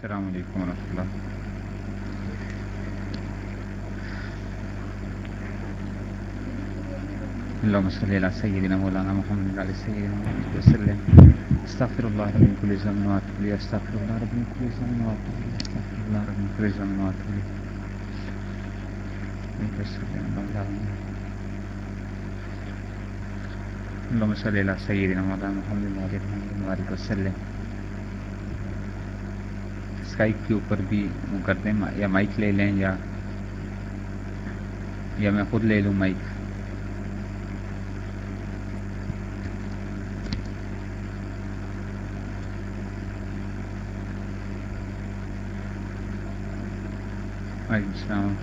السلام علیکم ورحمۃ اللہ۔ اللهم صل على سيدنا مولانا محمد وعلى سيدنا محمد وسلم۔ استغفر الله رب من كل ذنب واتوب اليه استغفر الله رب من كل ذنب واتوب اليه استغفر الله رب من كل ذنب واتوب اليه اللهم صل على سيدنا مولانا محمد وعلى محمد وعلى وسلم۔ اسکائپ کے اوپر بھی وہ کرتے ہیں، یا مائک لے لیں، یا یا میں خود لے لوں مائک السلام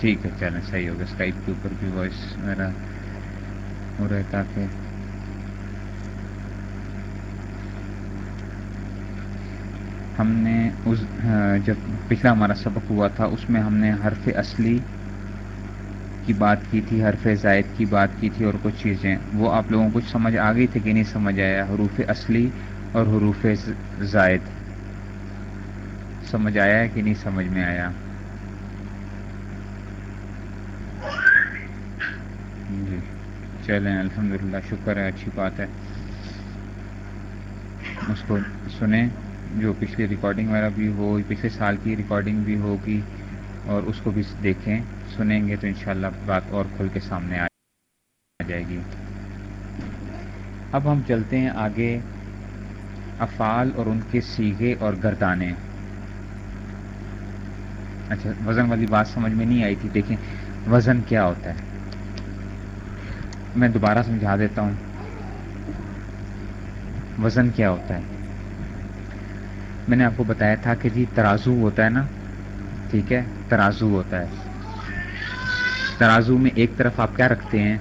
ٹھیک ہے، چلیں، صحیح ہوگا اسکائپ کے اوپر بھی وائس میرا ہو رہا ہے۔ تاکہ ہم نے اس جب پچھلا ہمارا سبق ہوا تھا، اس میں ہم نے حرف اصلی کی بات کی تھی، حرف زائد کی بات کی تھی اور کچھ چیزیں۔ وہ آپ لوگوں کو سمجھ آ گئی تھی کہ نہیں سمجھ آیا۔ حروف اصلی اور حروف زائد۔ سمجھ آیا ہے کہ نہیں سمجھ میں آیا؟ جی۔ چلیں الحمد للہ شکر ہے، اچھی بات ہے۔ اس کو سنیں۔ جو پچھلی ریکارڈنگ وغیرہ بھی ہو، پچھلے سال کی ریکارڈنگ بھی ہوگی اور اس کو بھی دیکھیں، سنیں گے تو انشاءاللہ بات اور کھل کے سامنے آ جائے گی۔ اب ہم چلتے ہیں آگے افعال اور ان کے سیگے اور گردانے۔ اچھا وزن والی بات سمجھ میں نہیں آئی تھی، دیکھیں وزن کیا ہوتا ہے۔ میں دوبارہ سمجھا دیتا ہوں۔ وزن کیا ہوتا ہے؟ میں نے آپ کو بتایا تھا کہ جی ترازو ہوتا ہے نا، ٹھیک ہے، ترازو ہوتا ہے۔ ترازو میں ایک طرف آپ کیا رکھتے ہیں؟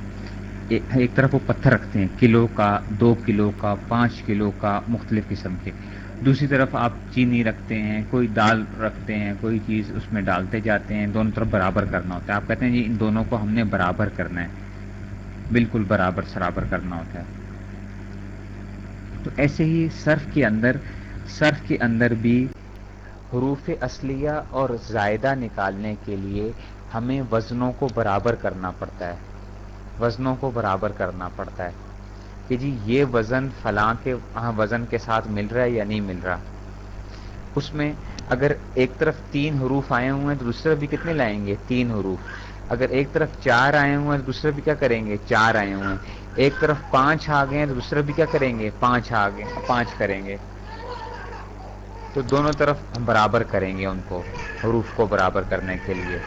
ایک طرف وہ پتھر رکھتے ہیں، کلو کا، دو کلو کا، پانچ کلو کا، مختلف قسم کے۔ دوسری طرف آپ چینی رکھتے ہیں، کوئی دال رکھتے ہیں، کوئی چیز اس میں ڈالتے جاتے ہیں، دونوں طرف برابر کرنا ہوتا ہے۔ آپ کہتے ہیں جی ان دونوں کو ہم نے برابر کرنا ہے۔ بالکل برابر، سرابر کرنا ہوتا ہے۔ تو ایسے ہی صرف کے اندر صرف کے اندر بھی حروف اصلیہ اور زائدہ نکالنے کے لیے ہمیں وزنوں کو برابر کرنا پڑتا ہے۔ وزنوں کو برابر کرنا پڑتا ہے کہ جی یہ وزن فلاں کے ہاں، وزن کے ساتھ مل رہا ہے یا نہیں مل رہا۔ اس میں اگر ایک طرف تین حروف آئے ہوئے ہیں تو دوسرے بھی کتنے لائیں گے؟ تین حروف۔ اگر ایک طرف چار آئے ہوئے ہیں تو دوسرے بھی کیا کریں گے؟ چار آئے ہوئے ہیں۔ ایک طرف پانچ آ گئے ہیں تو دوسرے بھی کیا کریں گے؟ پانچ آ گئے پانچ کریں گے۔ تو دونوں طرف ہم برابر کریں گے ان کو، حروف کو برابر کرنے کے لیے۔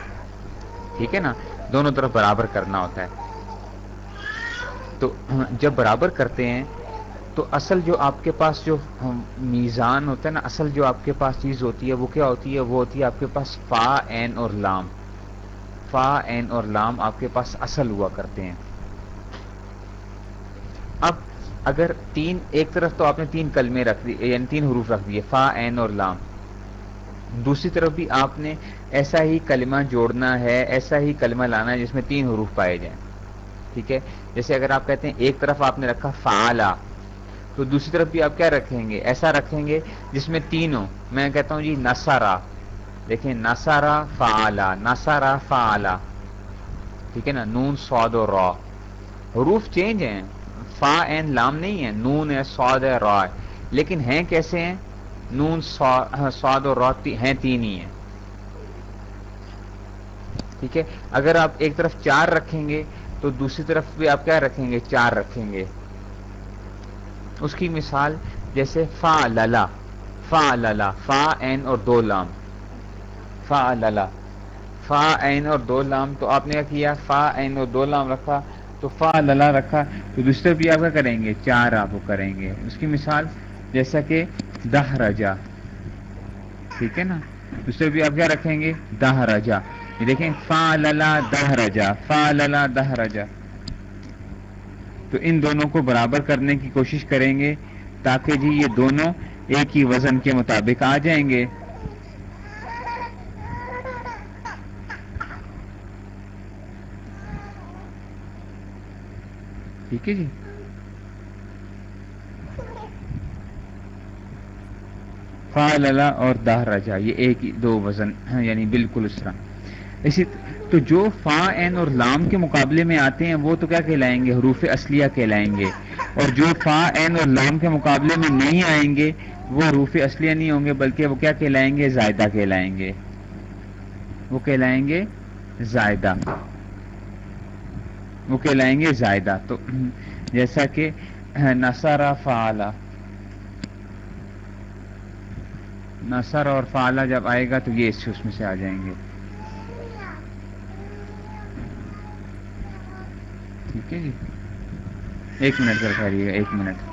ٹھیک ہے نا؟ دونوں طرف برابر کرنا ہوتا ہے۔ تو جب برابر کرتے ہیں، تو اصل جو آپ کے پاس جو میزان ہوتا ہے نا، اصل جو آپ کے پاس چیز ہوتی ہے، وہ کیا ہوتی ہے؟ وہ ہوتی ہے آپ کے پاس فا، این اور لام۔ فا، این اور لام آپ کے پاس اصل ہوا کرتے ہیں۔ اگر تین، ایک طرف تو آپ نے تین کلمے رکھ دی یعنی تین حروف رکھ دیے، فا، این اور لام۔ دوسری طرف بھی آپ نے ایسا ہی کلمہ جوڑنا ہے، ایسا ہی کلمہ لانا ہے جس میں تین حروف پائے جائیں۔ ٹھیک ہے؟ جیسے اگر آپ کہتے ہیں ایک طرف آپ نے رکھا فعلا تو دوسری طرف بھی آپ کیا رکھیں گے؟ ایسا رکھیں گے جس میں تین ہو میں کہتا ہوں جی نسارا دیکھیں نسارا فعلا نسارا فعلا ٹھیک ہے نا؟ نون سعود اور را۔ حروف چینج ہیں۔ فا این لام نہیں ہے نون ہے سعود ہے، را لیکن ہیں کیسے ہیں؟ نون سعود ہاں، اور را ہیں تین ہی ہیں۔ ٹھیک ہے؟ اگر آپ ایک طرف چار رکھیں گے تو دوسری طرف بھی آپ کیا رکھیں گے؟ چار رکھیں گے۔ اس کی مثال جیسے فا للا فا للا فا، این اور دو لام۔ فا للا فا، این اور دو لام تو آپ نے کیا؟ فا، این اور دو لام رکھا۔ تو فا للا رکھا تو دوسرے بھی آپ کیا کریں گے، چار آپ کریں گے۔ اس کی مثال جیسا کہ دہ رجا، ٹھیک ہے نا؟ دوسرے بھی آپ کیا رکھیں گے؟ دہ رجا۔ یہ دیکھیں، فا للا دہ رجا، فا للا دہ رجا۔ تو ان دونوں کو برابر کرنے کی کوشش کریں گے تاکہ جی یہ دونوں ایک ہی وزن کے مطابق آ جائیں گے۔ ٹھیک ہے جی۔ فا اور دہ رجا یہ ایک دو وزن یعنی بالکل اس طرح۔ اسی تو جو فا، این اور لام کے مقابلے میں آتے ہیں، وہ تو کیا کہلائیں گے؟ حروف اصلیہ کہلائیں گے۔ اور جو فا، این اور لام کے مقابلے میں نہیں آئیں گے، وہ حروف اصلیہ نہیں ہوں گے، بلکہ وہ کیا کہلائیں گے؟ زائدہ کہلائیں گے۔ وہ کہلائیں گے زائدہ۔ وہ کہلائیں گے زائدہ۔ تو جیسا کہ نصرا فعلا۔ نصر اور فعلا جب آئے گا تو یہ اس میں سے آ جائیں گے۔ ٹھیک ہے جی۔ ایک منٹ کر ٹھہریے گا، ایک منٹ۔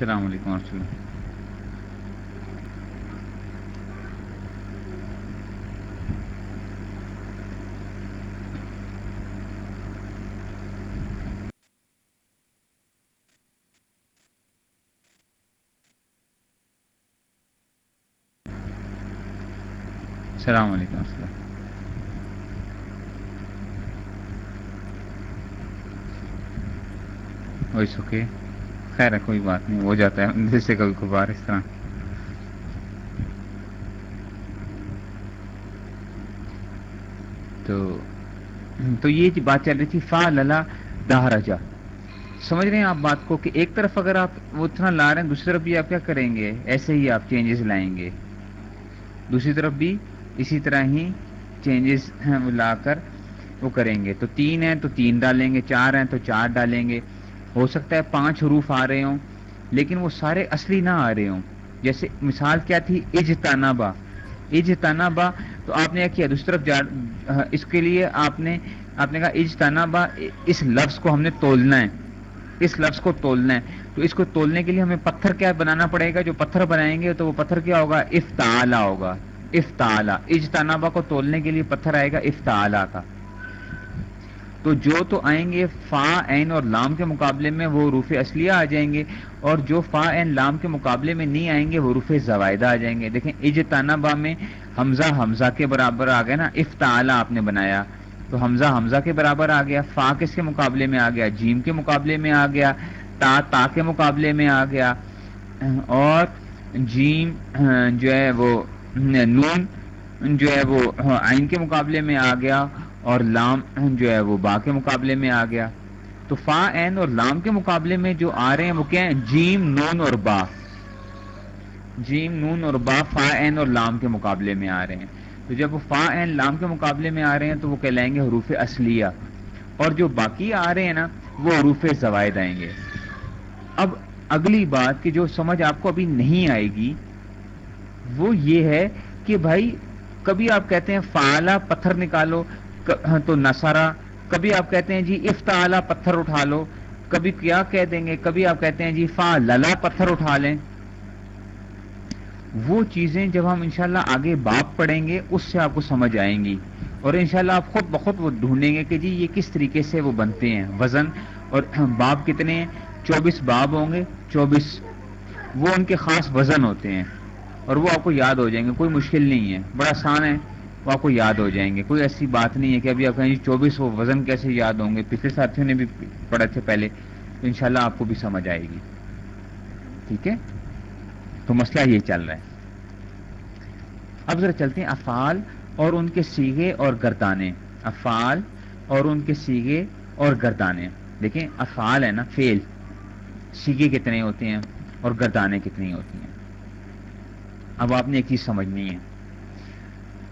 السلام علیکم ورحمۃ اللہ السلام علیکم السلام وائس اوکے خیر ہے، کوئی بات نہیں، ہو جاتا ہے جیسے کبھی کبھار اس طرح۔ تو تو یہ جی بات چل رہی تھی، فا للا دہراجا سمجھ رہے ہیں آپ بات کو کہ ایک طرف اگر آپ وہ اتنا لا رہے ہیں، دوسری طرف بھی آپ کیا کریں گے؟ ایسے ہی آپ چینجز لائیں گے۔ دوسری طرف بھی اسی طرح ہی چینجز لا کر وہ کریں گے۔ تو تین ہیں، تو تین ڈالیں گے، چار ہیں، تو چار ڈالیں گے۔ ہو سکتا ہے پانچ حروف آ رہے ہوں، لیکن وہ سارے اصلی نہ آ رہے ہوں۔ جیسے مثال کیا تھی؟ اجتانبا اجتانبا تو آپ نے کیا دوسری طرف جا، اس کے لیے آپ نے آپ نے کہا اجتانبا اس لفظ کو ہم نے تولنا ہے۔ اس لفظ کو تولنا ہے۔ تو اس کو تولنے کے لیے ہمیں پتھر کیا بنانا پڑے گا؟ جو پتھر بنائیں گے تو وہ پتھر کیا ہوگا؟ افتا ہوگا۔ افتا اجتانبا کو تولنے کے لیے پتھر آئے گا افتا کا۔ تو جو تو آئیں گے فا این اور لام کے مقابلے میں، وہ روف اصلیہ آ جائیں گے، اور جو فا این لام کے مقابلے میں نہیں آئیں گے، وہ روف زوائدہ آ جائیں گے۔ دیکھیں اجتانبا میں حمزہ حمزہ کے برابر آ گیا نا افتعلا آپ نے بنایا۔ تو حمزہ حمزہ کے برابر آ گیا، فا کس کے مقابلے میں آ گیا؟ جیم کے مقابلے میں آ گیا، تا تا کے مقابلے میں آ گیا۔ اور جیم، جو ہے وہ نون، جو ہے وہ آئین کے مقابلے میں آ گیا۔ اور لام جو ہے وہ با کے مقابلے میں آ گیا۔ تو فا این اور لام کے مقابلے میں جو آ رہے ہیں وہ کیا ہیں؟ جیم، نون اور با۔ جیم، نون اور با فا این اور لام کے مقابلے میں آ رہے ہیں۔ تو جب وہ فا این لام کے مقابلے میں آ رہے ہیں تو وہ کہلائیں گے حروف اصلیہ۔ اور جو باقی آ رہے ہیں نا، وہ حروف زوائد آئیں گے۔ اب اگلی بات کہ جو سمجھ آپ کو ابھی نہیں آئے گی، وہ یہ ہے کہ بھائی، کبھی آپ کہتے ہیں فعلا پتھر نکالو ہاں، تو نسارا کبھی آپ کہتے ہیں جی افتا پتھر اٹھا لو، کبھی کیا کہہ دیں گے؟ کبھی آپ کہتے ہیں جی فا للا پتھر اٹھا لیں۔ وہ چیزیں جب ہم انشاءاللہ آگے باپ پڑھیں گے، اس سے آپ کو سمجھ آئیں گی۔ اور انشاءاللہ آپ خود بخود وہ ڈھونڈیں گے کہ جی یہ کس طریقے سے وہ بنتے ہیں۔ وزن اور باب کتنے ہیں؟ چوبیس باب ہوں گے، چوبیس۔ وہ ان کے خاص وزن ہوتے ہیں۔ اور وہ آپ کو یاد ہو جائیں گے، کوئی مشکل نہیں ہے۔ بڑا آسان ہے۔ وہ آپ کو یاد ہو جائیں گے۔ کوئی ایسی بات نہیں ہے کہ ابھی آپ کہیں چوبیس وہ وزن کیسے یاد ہوں گے۔ پچھلے ساتھیوں نے بھی پڑھے تھے پہلے۔ تو انشاءاللہ آپ کو بھی سمجھ آئے گی۔ ٹھیک ہے؟ تو مسئلہ یہ چل رہا ہے۔ اب ذرا چلتے ہیں۔ افعال اور ان کے سیگے اور گردانے۔ افعال اور ان کے سیگے اور گردانے۔ دیکھیں، افعال ہے نا فیل سیگے کتنے ہوتے ہیں اور گردانے کتنی ہوتی ہیں۔ اب آپ نے ایک چیز سمجھنی ہے۔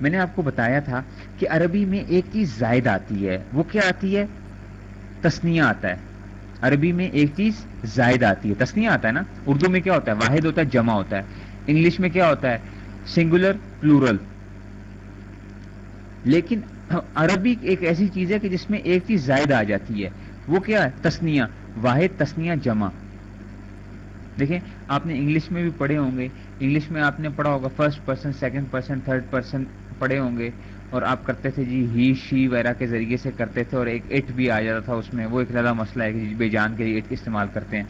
میں نے آپ کو بتایا تھا کہ عربی میں ایک چیز زائد آتی ہے، وہ کیا آتی ہے؟ تسنیا آتا ہے۔ عربی میں ایک چیز زائد آتی ہے۔ تسنیا آتا ہے نا؟ اردو میں کیا ہوتا ہے؟ واحد ہوتا ہے، جمع ہوتا ہے۔ انگلش میں کیا ہوتا ہے؟ Singular, plural. لیکن عربی ایک ایسی چیز ہے کہ جس میں ایک چیز زائد آ جاتی ہے۔ وہ کیا ہے؟ تسنیا واحد تسنیہ جمع۔ دیکھیں، آپ نے انگلش میں بھی پڑھے ہوں گے۔ انگلش میں آپ نے پڑھا ہوگا first person second person third person پڑھے ہوں گے اور آپ کرتے تھے جی ہی شی وغیرہ کے ذریعے سے کرتے تھے اور ایک اٹ بھی آ جاتا تھا اس میں۔ وہ ایک زیادہ مسئلہ ہے کہ جی بے جان کے لیے اٹ استعمال کرتے ہیں۔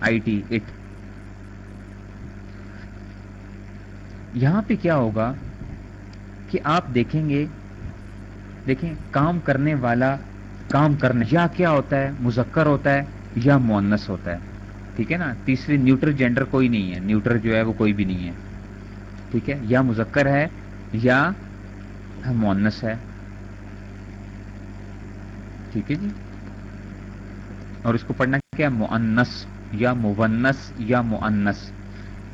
I T, it. یہاں پہ کیا ہوگا کہ آپ دیکھیں گے، دیکھیں کام کرنے والا کام کرنے، یا کیا ہوتا ہے، مذکر ہوتا ہے یا مونس ہوتا ہے۔ ٹھیک ہے نا؟ تیسری نیوٹر جینڈر کوئی نہیں ہے۔ نیوٹر جو ہے وہ کوئی بھی نہیں ہے۔ ٹھیک ہے؟ یا مذکر ہے یا مونس ہے؟ ٹھیک ہے جی۔ اور اس کو پڑھنا کیا مونس یا مونس یا مونس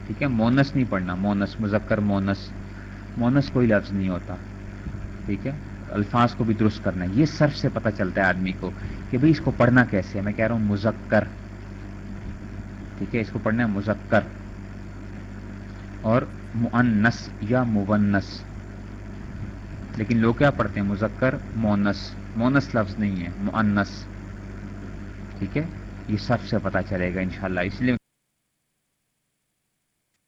ٹھیک ہے مونس نہیں پڑھنا مونس مذکر مونس مونس کوئی لفظ نہیں ہوتا۔ ٹھیک ہے، الفاظ کو بھی درست کرنا۔ ہے یہ صرف سے پتہ چلتا ہے آدمی کو کہ بھئی اس کو پڑھنا کیسے ہے؟ میں کہہ رہا ہوں مذکر۔ ٹھیک ہے، اس کو پڑھنا ہے مذکر۔ اور مونس یا مونس لیکن لوگ کیا پڑھتے ہیں؟ مذکر مونس مونس لفظ نہیں ہے مونس ٹھیک ہے؟ یہ سب سے پتا چلے گا انشاءاللہ، اس لیے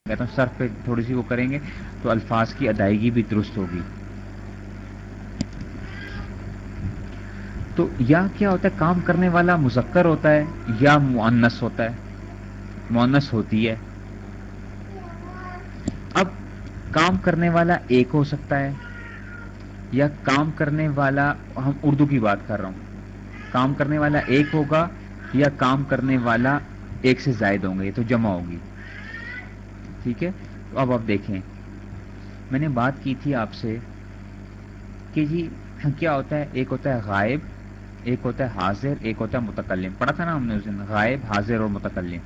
کہتا ہوں سرف پہ تھوڑی سی وہ کریں گے تو الفاظ کی ادائیگی بھی درست ہوگی۔ تو یا کیا ہوتا ہے؟ کام کرنے والا مذکر ہوتا ہے یا معنس ہوتا ہے؟ معنس ہوتی ہے اب کام کرنے والا ایک ہو سکتا ہے یا کام کرنے والا، ہم اردو کی بات کر رہا ہوں۔ کام کرنے والا ایک ہوگا یا کام کرنے والا ایک سے زائد ہوں گے، یہ تو جمع ہوگی۔ ٹھیک ہے؟ تو اب آپ دیکھیں۔ میں نے بات کی تھی آپ سے کہ جی کیا ہوتا ہے؟ ایک ہوتا ہے غائب، ایک ہوتا ہے حاضر، ایک ہوتا ہے متکلم۔ پڑھا تھا نا ہم نے اس دن، غائب، حاضر اور متکلم۔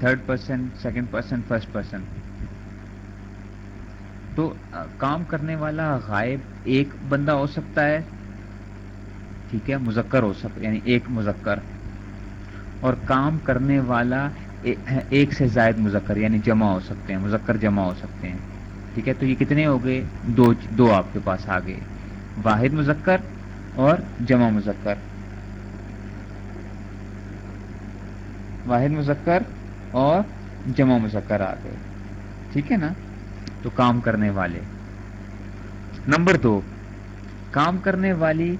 Third person second person first person تو کام کرنے والا غائب ایک بندہ ہو سکتا ہے، ٹھیک ہے، مذکر ہو سکتا یعنی ایک مذکر، اور کام کرنے والا ایک سے زائد مذکر یعنی جمع ہو سکتے ہیں، مذکر جمع ہو سکتے ہیں، ٹھیک ہے، تو یہ کتنے ہو گئے؟ دو دو آپ کے پاس آ گئے، واحد مذکر اور جمع مذکر۔ واحد مذکر اور جمع مذکر آ گئے، ٹھیک ہے نا؟ تو کام کرنے والے۔ نمبر دو، کام کرنے والی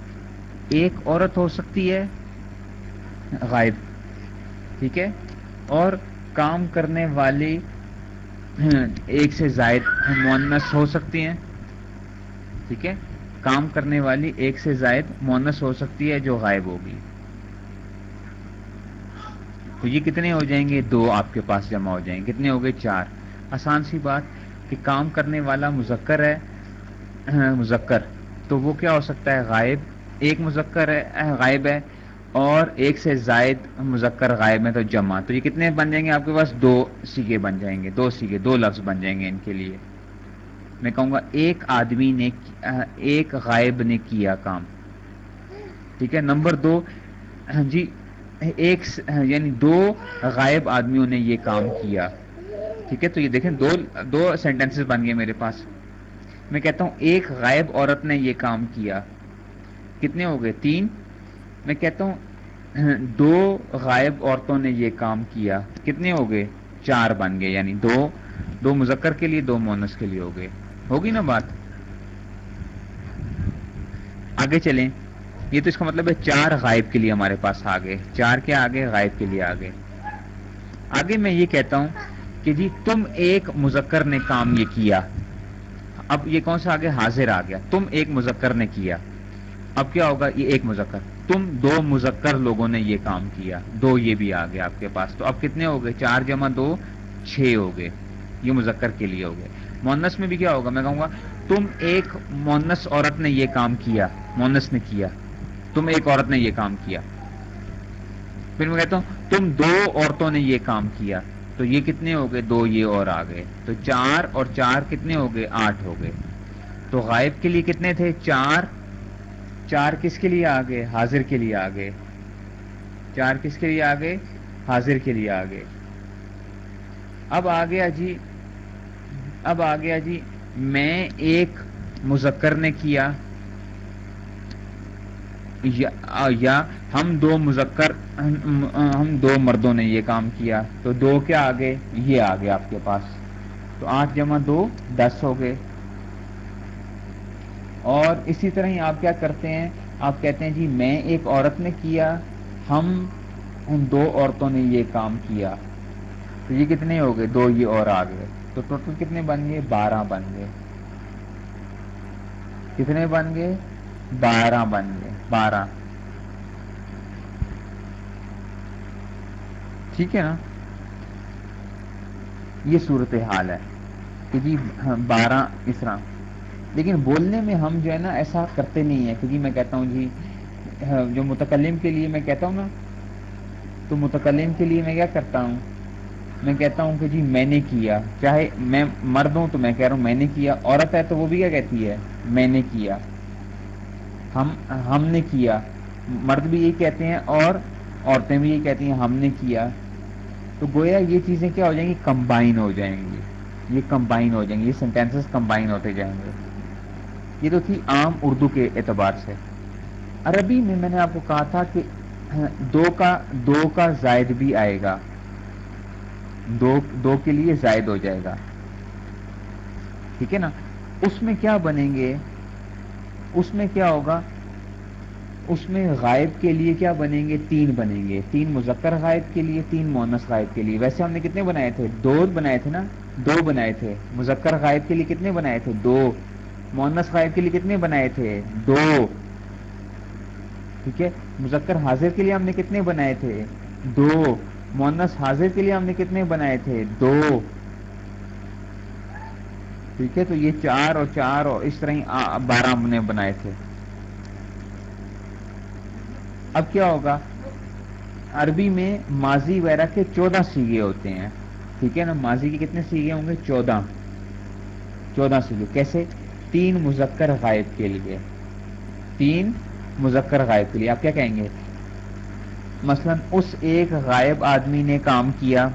ایک عورت ہو سکتی ہے۔ غائب، ٹھیک ہے؟ اور کام کرنے والی ایک سے زائد مونس ہو سکتی ہیں۔ ٹھیک ہے؟ کام کرنے والی ایک سے زائد مونس ہو سکتی ہے جو غائب ہوگی۔ تو یہ کتنے ہو جائیں گے؟ دو آپ کے پاس جمع ہو جائیں گے۔ کتنے ہو گئے؟ چار۔ آسان سی بات کہ کام کرنے والا مذکر ہے مذکر، تو وہ کیا ہو سکتا ہے؟ غائب، ایک مذکر ہے غائب ہے، اور ایک سے زائد مذکر غائب میں تو جمع۔ تو یہ کتنے بن جائیں گے؟ آپ کے پاس دو سیگے بن جائیں گے، دو سیگے، دو لفظ بن جائیں گے ان کے لیے۔ میں کہوں گا ایک آدمی نے ایک غائب نے کیا کام۔ ٹھیک ہے؟ نمبر دو جی ایک یعنی دو غائب آدمیوں نے یہ کام کیا۔ ٹھیک ہے؟ تو یہ دیکھیں، دو دو سینٹینسز بن گئے میرے پاس۔ میں کہتا ہوں، ایک غائب عورت نے یہ کام کیا۔ کتنے ہو گئے؟ تین۔ میں کہتا ہوں، دو غائب عورتوں نے یہ کام کیا۔ کتنے ہو گئے؟ چار بن گئے یعنی دو۔ دو مذکر کے لیے، دو مونس کے لیے ہو گئے۔ ہوگی نا بات؟ آگے چلیں۔ یہ تو اس کا مطلب ہے، چار غائب کے لیے ہمارے پاس آ گئے چار کے آگے غائب کے لیے آگے آگے میں یہ کہتا ہوں کہ جی تم ایک مذکر نے کام یہ کیا۔ اب یہ کون سا آگے حاضر آ گیا؟ تم ایک مذکر نے کیا۔ اب کیا ہوگا؟ یہ ایک مذکر۔ تم دو مذکر لوگوں نے یہ کام کیا۔ دو یہ بھی آ گیا آپ کے پاس۔ تو اب کتنے ہو گئے؟ چار جمع دو، چھ ہو گئے۔ یہ مذکر کے لیے ہو گئے۔ مونس میں بھی کیا ہوگا؟ میں کہوں گا، تم ایک مونس عورت نے یہ کام کیا۔ مونس نے کیا۔ تم ایک عورت نے یہ کام کیا۔ پھر میں کہتا ہوں، تم دو عورتوں نے یہ کام کیا۔ تو یہ کتنے ہو گئے؟ دو یہ اور آ گئے۔ تو چار اور چار کتنے ہو گئے؟ آٹھ ہو گئے۔ تو غائب کے لیے کتنے تھے؟ چار۔ چار کس کے لیے آگے حاضر کے لیے آگے چار کس کے لیے آگے حاضر کے لیے آگے اب آ گیا جی۔ اب آ گیا جی۔ میں ایک مذکر نے کیا۔ یا ہم دو مذکر، ہم دو مردوں نے یہ کام کیا، تو دو کیا آگے؟ یہ آگے آپ کے پاس۔ تو آٹھ جمع دو، دس ہو گئے۔ اور اسی طرح ہی آپ کیا کرتے ہیں؟ آپ کہتے ہیں جی میں ایک عورت نے کیا، ہم ان دو عورتوں نے یہ کام کیا۔ تو یہ کتنے ہو گئے؟ دو، یہ اور آ گئے تو ٹوٹل کتنے بن گئے؟ بارہ بن گئے۔ کتنے بن گئے؟ بارہ بن گئے۔ بارہ۔ ٹھیک ہے نا؟ یہ صورت حال ہے کہ جی بارہ اس طرح۔ لیکن بولنے میں ہم جو ہے نا، ایسا کرتے نہیں ہیں کہ جی میں کہتا ہوں جی جو متکلم کے لیے میں کہتا ہوں نا، تو متکلم کے لیے میں کیا کرتا ہوں؟ میں کہتا ہوں کہ جی میں نے کیا۔ چاہے میں مرد ہوں تو میں کہہ رہا ہوں میں نے کیا، عورت ہے تو وہ بھی کیا کہتی ہے؟ میں نے کیا۔ ہم ہم نے کیا۔ مرد بھی یہی کہتے ہیں اور عورتیں بھی یہی کہتی ہیں، ہم نے کیا۔ تو گویا یہ چیزیں کیا ہو جائیں گی؟ کمبائن ہو جائیں گی۔ یہ کمبائن ہو جائیں گے یہ سینٹینسز کمبائن ہوتے جائیں گے۔ یہ تو تھی عام اردو کے اعتبار سے۔ عربی میں میں نے آپ کو کہا تھا کہ ہاں، دو کا دو کا زائد بھی آئے گا۔ دو دو کے لیے زائد ہو جائے گا۔ ٹھیک ہے نا؟ اس میں کیا بنیں گے؟ اس میں کیا ہوگا؟ اس میں غائب کے لیے کیا بنیں گے؟ تین بنیں گے۔ تین مذکر غائب کے لیے، تین مونس غائب کے لیے۔ ویسے ہم نے کتنے بنائے تھے؟ دو بنائے تھے نا؟ دو بنائے تھے۔ مذکر غائب کے لیے کتنے بنائے تھے؟ دو۔ مونس غائب کے لیے کتنے بنائے تھے؟ دو۔ ٹھیک ہے؟ مذکر حاضر کے لیے ہم نے کتنے بنائے تھے؟ دو۔ مونس حاضر کے لیے ہم نے کتنے بنائے تھے؟ دو۔ ٹھیک ہے؟ تو یہ چار اور چار اور اس طرح ہی بارہ ہم نے بنائے تھے۔ اب کیا ہوگا؟ عربی میں ماضی وغیرہ کے چودہ سیگے ہوتے ہیں۔ ٹھیک ہے نا؟ ماضی کے کتنے سیگے ہوں گے؟ چودہ۔ چودہ سیگے۔ کیسے؟ تین مذکر غائب کے لیے۔ تین مذکر غائب کے لیے۔ آپ کیا کہیں گے؟ مثلا اس ایک غائب آدمی نے کام کیا۔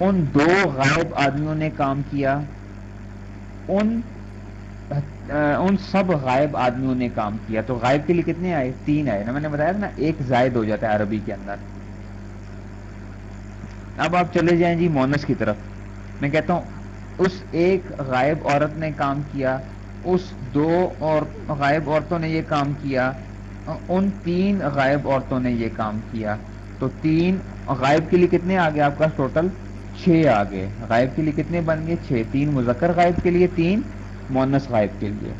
ان دو غائب آدمیوں نے کام کیا۔ ان ان سب غائب آدمیوں نے کام کیا۔ تو غائب کے لیے کتنے آئے؟ تین آئے۔ نا میں نے بتایا نا، ایک زائد ہو جاتا ہے عربی کے اندر۔ اب آپ چلے جائیں جی مونس کی طرف۔ میں کہتا ہوں، اس ایک غائب عورت نے کام کیا، اس دو اور غائب عورتوں نے یہ کام کیا، ان تین غائب عورتوں نے یہ کام کیا۔ تو تین غائب کے لیے کتنے آگے آپ کا ٹوٹل؟ چھ آگے۔ غائب کے لیے کتنے بن گئے؟ چھ۔ تین۔ مذکر غائب کے لیے تین۔ مونس غائب کے لیے۔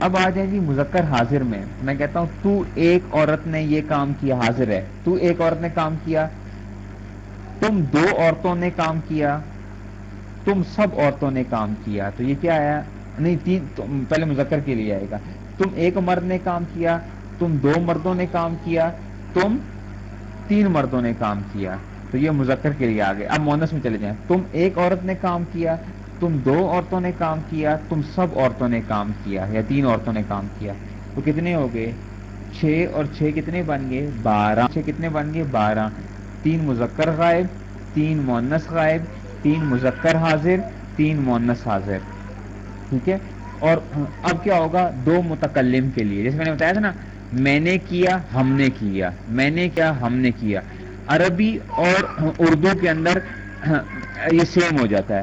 اب آ جائیں جی مذکر حاضر میں۔ میں کہتا ہوں، تو ایک عورت نے یہ کام کیا، حاضر ہے۔ تو ایک عورت نے کام کیا۔ تم دو عورتوں نے کام کیا۔ تم سب عورتوں نے کام کیا۔ تو یہ کیا آیا؟ نہیں، تین۔ پہلے مذکر کے لیے آئے گا۔ تم ایک مرد نے کام کیا، تم دو مردوں نے کام کیا، تم تین مردوں نے کام کیا۔ تو یہ مذکر کے لیے آگے۔ اب مونس میں چلے جائیں۔ تم ایک عورت نے کام کیا، تم دو عورتوں نے کام کیا، تم سب عورتوں نے کام کیا یا تین عورتوں نے کام کیا۔ تو کتنے ہو گئے؟ چھ اور چھ کتنے بن گئے؟ بارہ۔ چھ کتنے بن گئے؟ بارہ۔ تین مذکر غائب، تین مونس غائب، تین مذکر حاضر، تین مونس حاضر۔ ٹھیک ہے؟ اور اب کیا ہوگا؟ دو متکلم کے لیے۔ جیسے میں نے بتایا تھا نا، میں نے کیا، ہم نے کیا۔ میں نے کیا، ہم نے کیا۔ عربی اور اردو کے اندر یہ سیم ہو جاتا ہے۔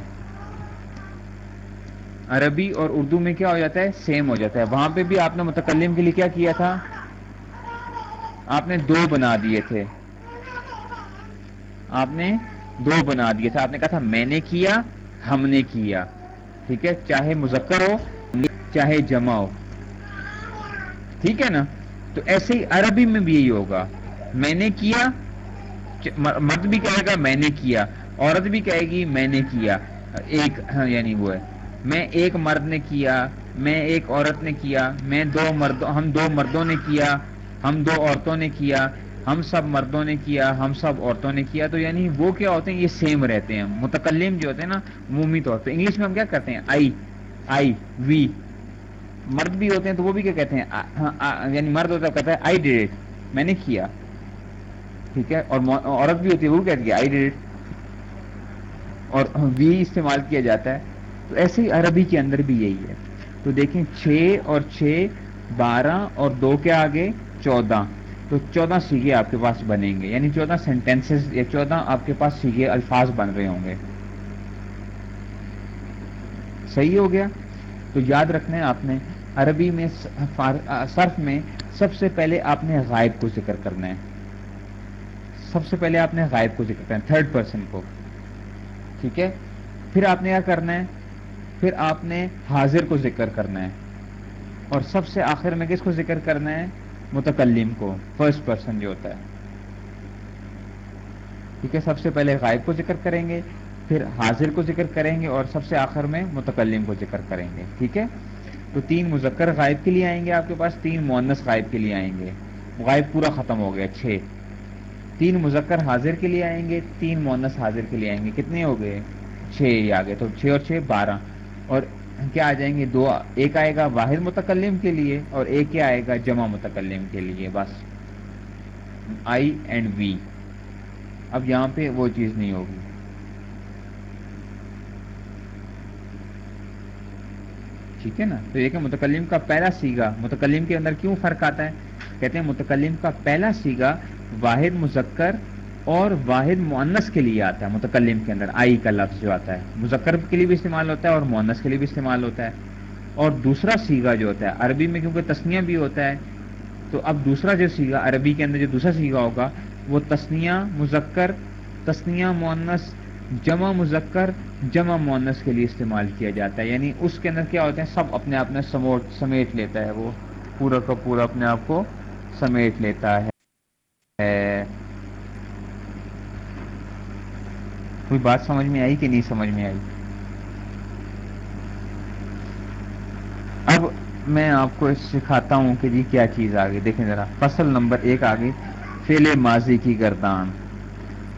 عربی اور اردو میں کیا ہو جاتا ہے؟ سیم ہو جاتا ہے۔ وہاں پہ بھی آپ نے متکلم کے لیے کیا کیا تھا؟ آپ نے دو بنا دیے تھے۔ آپ نے دو بنا دیے تھے۔ آپ نے کہا تھا میں نے کیا، ہم نے کیا۔ ٹھیک ہے؟ چاہے مذکر ہو، چاہے جمع ہو۔ ٹھیک ہے نا؟ تو ایسے ہی عربی میں بھی یہی ہوگا۔ میں نے کیا مرد بھی کہے گا، میں نے کیا. عورت بھی کہے گی، میں نے کیا. ایک ہاں، یعنی وہ ہے. میں ایک مرد نے کیا، میں ایک عورت نے کیا، میں دو مردوں ہم دو مردوں نے کیا، ہم دو عورتوں نے کیا، ہم سب مردوں نے کیا، ہم سب عورتوں نے کیا. تو یعنی وہ کیا ہوتے ہیں؟ یہ سیم رہتے ہیں متکلم جو ہوتے ہیں نا عمومی طور پہ. انگلش میں ہم کیا کرتے ہیں؟ آئی. آئی. وی. مرد بھی ہوتے ہیں تو وہ بھی کیا کہتے ہیں؟ ہاں، یعنی مرد ہوتا ہے، کہتا ہے آئی ڈیڈ میں نے کیا. ٹھیک ہے، اور عورت بھی ہوتی ہے، وہ کہتی ہے آئی ڈیڈ اور وی استعمال کیا جاتا ہے۔ تو ایسے ہی عربی کے اندر بھی یہی ہے۔ تو دیکھیں، چھ اور چھ، بارہ اور دو کے آگے، چودہ۔ تو چودہ سیگے آپ کے پاس بنیں گے۔ یعنی چودہ سینٹینسز یا چودہ آپ کے پاس سیگے، الفاظ بن رہے ہوں گے۔ صحیح ہو گیا؟ تو یاد رکھنا ہے آپ نے، عربی میں صرف میں سب سے پہلے آپ نے غائب کو ذکر کرنا ہے۔ سب سے پہلے آپ نے غائب کو ذکر کرنا ہے تھرڈ پرسن کو۔ ٹھیک ہے؟ پھر آپ نے کیا کرنا ہے؟ پھر آپ نے حاضر کو ذکر کرنا ہے۔ اور سب سے آخر میں کس کو ذکر کرنا ہے؟ متکلم کو فرسٹ پرسن جو ہوتا ہے۔ ٹھیک ہے؟ سب سے پہلے غائب کو ذکر کریں گے، پھر حاضر کو ذکر کریں گے، اور سب سے آخر میں متکلم کو ذکر کریں گے۔ ٹھیک ہے؟ تو تین مذکر غائب کے لیے آئیں گے آپ کے پاس، تین مونس غائب کے لیے آئیں گے۔ غائب پورا ختم ہو گیا، چھ۔ تین مذکر حاضر کے لیے آئیں گے، تین مونس حاضر کے لیے آئیں گے۔ کتنے ہو گئے؟ چھ ہی آگے، تو چھ اور چھ بارہ۔ اور کیا آ جائیں گے؟ دو۔ ایک آئے گا واحد متکلم کے لیے اور ایک کیا آئے گا جمع متکلم کے لیے؟ بس۔ I and we. اب یہاں پہ وہ چیز نہیں ہوگی۔ ٹھیک ہے نا؟ تو ایک متکلم کا پہلا سیگا، متکلم کے اندر کیوں فرق آتا ہے؟ کہتے ہیں متکلم کا پہلا سیگا واحد مذکر اور واحد مونس کے لیے آتا ہے، متکلم کے اندر، آئی کا لفظ جو آتا ہے، مذکر کے لیے بھی استعمال ہوتا ہے اور مونس کے لیے بھی استعمال ہوتا ہے۔ اور دوسرا سیگا جو ہوتا ہے، عربی میں کیونکہ تسنیا بھی ہوتا ہے، تو اب دوسرا جو سیگا، عربی کے اندر جو دوسرا سیگا ہوگا، وہ تسنیا مذکر تسنیا مونس جمع مذکر، جمع مونس کے لیے استعمال کیا جاتا ہے۔ یعنی اس کے اندر کیا ہوتا ہے، سب اپنے آپ میں سمیٹ لیتا ہے وہ، پورا کا پورا اپنے آپ کو سمیٹ لیتا ہے۔ کوئی بات سمجھ میں آئی کہ نہیں سمجھ میں آئی؟ اب میں آپ کو سکھاتا ہوں کہ جی کیا چیز آگے، دیکھیں ذرا۔ فصل نمبر ایک آگے۔ فیل ماضی کی گردان۔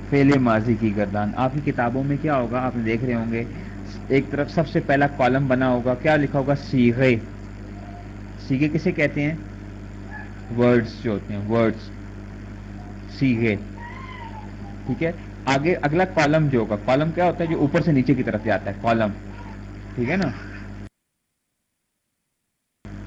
فیل ماضی کی گردان۔ آپ کی کتابوں میں کیا ہوگا؟ آپ دیکھ رہے ہوں گے۔ ایک طرف سب سے پہلا کالم بنا ہوگا۔ کیا لکھا ہوگا؟ سیگے سیگے کسے کہتے ہیں؟ ورڈز جو ہوتے ہیں، ورڈز۔ سیگے ٹھیک ہے؟ آگے اگلا کالم جو ہوگا، کالم کیا ہوتا ہے جو اوپر سے نیچے کی طرف جاتا ہے؟ کالم۔ ٹھیک ہے نا؟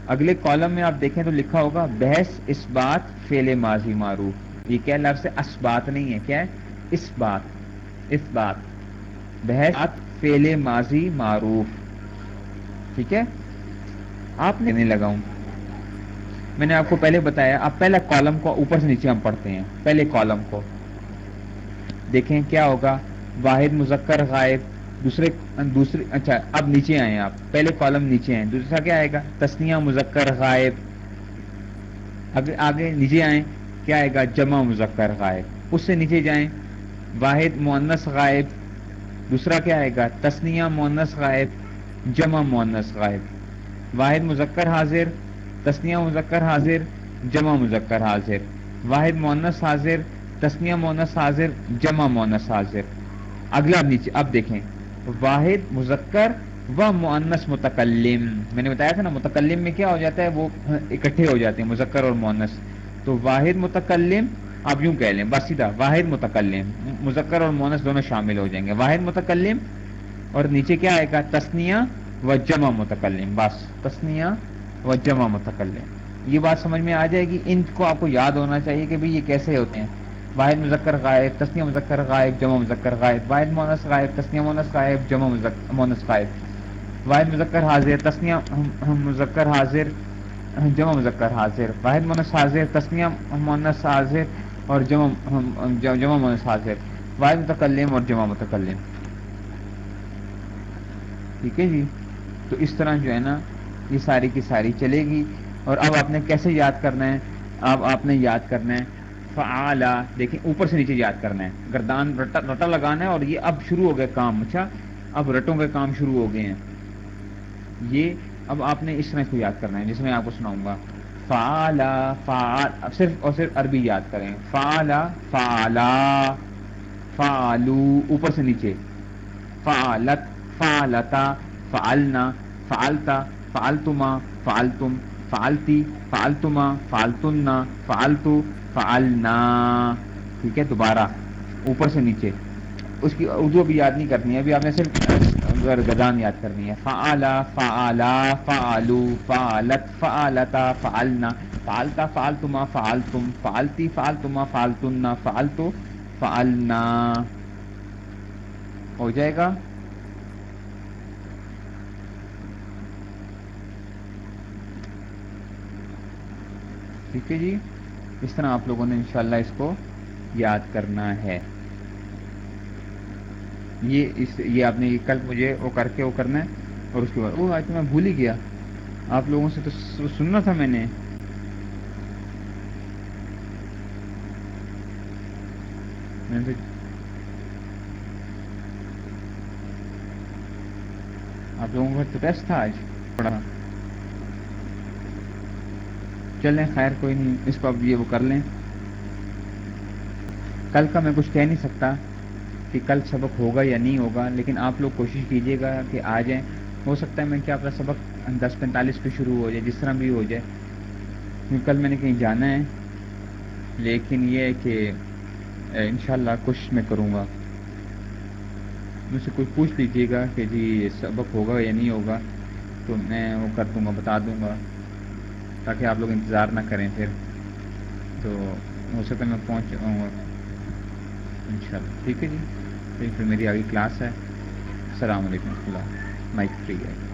اگلے کالم میں آپ دیکھیں تو لکھا ہوگا، بحث اس بات فیل ماضی معروف۔ یہ کیا لفظ ہے؟ اس بات نہیں ہے۔ کیا ہے؟ اس بات۔ اس بات۔ بحث فیل ماضی معروف۔ ٹھیک ہے؟ آپ نے لگاؤں میں نے آپ کو پہلے بتایا، آپ پہلے کالم کو اوپر سے نیچے ہم پڑھتے ہیں، پہلے کالم کو۔ دیکھیں کیا ہوگا۔ واحد، مذکر، غائب، دوسرے دوسرے اچھا اب نیچے آئے آپ۔ پہلے کالم نیچے آئے دوسرا کیا آئے گا؟ تسنیا مذکر، غائب۔ اگر آگے نیچے آئیں، کیا آئے گا؟ جمع، مذکر، غائب۔ اس سے نیچے جائیں، واحد مونس غائب۔ دوسرا کیا آئے گا؟ تسنیا مونس غائب۔ جمع مونس غائب۔ واحد، مذکر، حاضر۔ تسنیا مذکر حاضر، جمع مذکر حاضر۔ واحد مونس حاضر تسنیا مونس حاضر، جمع مونس حاضر۔ اگلا نیچے، اب دیکھیں۔ واحد مذکر و مونس متکلم۔ میں نے بتایا تھا نا، متکلم میں کیا ہو جاتا ہے؟ وہ اکٹھے ہو جاتے ہیں، مذکر اور مونس تو واحد متکلم، آپ یوں کہہ لیں، بس سیدھا، واحد متکلم۔ مذکر اور مونس دونوں شامل ہو جائیں گے۔ واحد متکلم اور نیچے کیا آئے گا؟ تسنیا و جمع متکلم۔ بس تسنیا و جمع متکلم یہ بات سمجھ میں آ جائے گی۔ ان کو آپ کو یاد ہونا چاہیے کہ بھائی یہ کیسے ہوتے ہیں۔ واحد مذکر غائب تسنیا مذکر غائب، جمع مذکر غائب۔ واحد مونس غائب تسنیا مونس غائب، جمع مونس غائب۔ واحد مذکر حاضر تسنیا مذکر حاضر، جمع مذکر حاضر۔ واحد مونس حاضر تسنیا مونس حاضر اور جمع جمع مونس حاضر۔ واحد متکلم اور جمع متکلم۔ ٹھیک ہے جی؟ تو اس طرح جو ہے نا یہ ساری کی ساری چلے گی اور اب آپ نے کیسے یاد کرنا ہے؟ اب آپ نے یاد کرنا ہے فعلا دیکھیں اوپر سے نیچے یاد کرنا ہے۔ گردان رٹا رٹا لگانا ہے اور یہ اب شروع ہو گئے کام اچھا؟ اب رٹوں کے کام شروع ہو گئے ہیں۔ یہ اب آپ نے اس طرح کو یاد کرنا ہے، جس میں آپ کو سناؤں گا۔ فعلا فعال، اب صرف اور صرف عربی یاد کریں۔ فعلا فعلا فعلو اوپر سے نیچے۔ فعلت فعلتا فعلنا، فعلتا فعلتما، فعلتم، فعلتی، فعلتما، فعلتنا، فعلتو، فعلنا۔ ٹھیک ہے، دوبارہ اوپر سے نیچے۔ اس کی اردو ابھی یاد نہیں کرنی ہے، ابھی آپ نے صرف گدان یاد کرنی ہے۔ فعلا فعلا، فعلو، فعلت، فعلتا، فعلنا۔ فعلتا، فعلتما، فعلتم۔ فعلتی، فعلتما فعلتن فعلتو، فعلنا۔ ہو جائے گا۔ ٹھیک ہے جی؟ اس طرح آپ لوگوں نے انشاءاللہ اس کو یاد کرنا ہے۔ یہ اس، یہ آپ نے، یہ کل مجھے وہ کر کے وہ کرنا ہے اور اس کے بعد، وہ آج تو میں بھول ہی گیا۔ آپ لوگوں سے تو سننا تھا میں نے۔ آپ لوگوں کا تو ٹیسٹ تھا آج۔ پڑھا چلیں خیر، کوئی نہیں، اس کو اب یہ وہ کر لیں۔ کل کا میں کچھ کہہ نہیں سکتا کہ کل سبق ہوگا یا نہیں ہوگا، لیکن آپ لوگ کوشش کیجیے گا کہ آ جائیں۔ ہو سکتا ہے میں کہ آپ کا سبق دس پینتالیس پہ شروع ہو جائے، جس طرح بھی ہو جائے۔ کیونکہ کل میں نے کہیں جانا ہے، لیکن یہ ہے کہ انشاءاللہ کچھ میں کروں گا۔ مجھ سے کچھ پوچھ لیجیے گا کہ جی سبق ہوگا یا نہیں ہوگا، تو میں وہ کر دوں گا، بتا دوں گا۔ تاکہ آپ لوگ انتظار نہ کریں پھر تو ہو سکتا میں پہنچ جاؤں گا۔ ان شاء اللہ ٹھیک ہے جی۔ پھر میری آگے کلاس ہے۔ السلام علیکم۔ اللہ مائک فری ہے۔